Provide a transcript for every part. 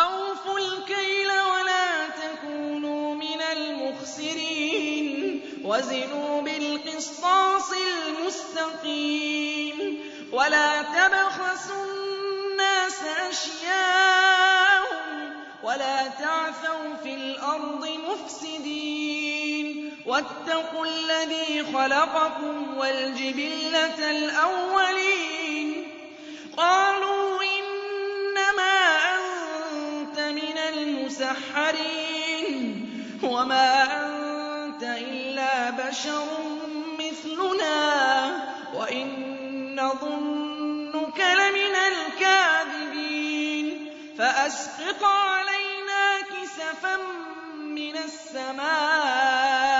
أوفوا الكيل ولا تكونوا من المخسرين وزنوا بالقسطاس المستقيم ولا تبخسوا الناس أشياءهم ولا تعثوا في الأرض مفسدين واتقوا الذي خلقكم والجبلة الأولين قالوا مسحرين وما أنت إلا بشر مثلنا وإن نظنك لمن الكاذبين فأسقط علينا كسفا من السماء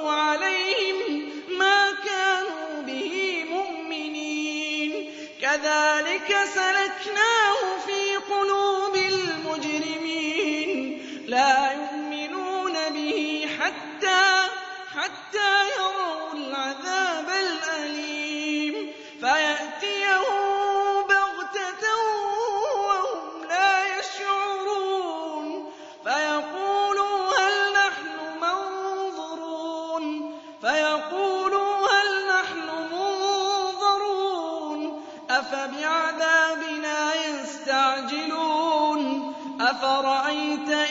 قومه حتى حتى يروا العذاب الأليم فيأتيهم بغتة وهم لا يشعرون فيقولوا هل نحن منظرون فيقولوا هل نحن منظرون أفبعذابنا يستعجلون أفرأيت إن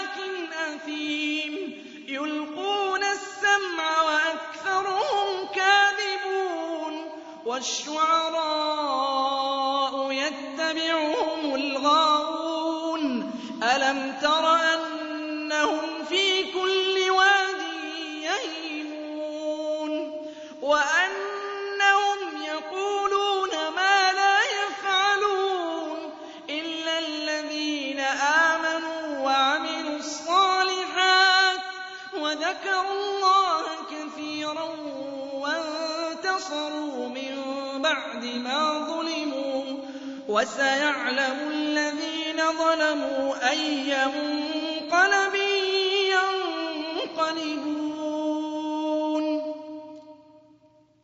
والشعراء يتبعهم الغاوون. ألم تر أنهم في كل واد يهيمون؟ وأنهم يقولون ما لا يفعلون إلا الذين آمنوا وعملوا الصالحات وذكروا الله كثيرا وانتصروا من بعد ما ظلموا وسيعلم الذين ظلموا أي منقلب ينقلبون.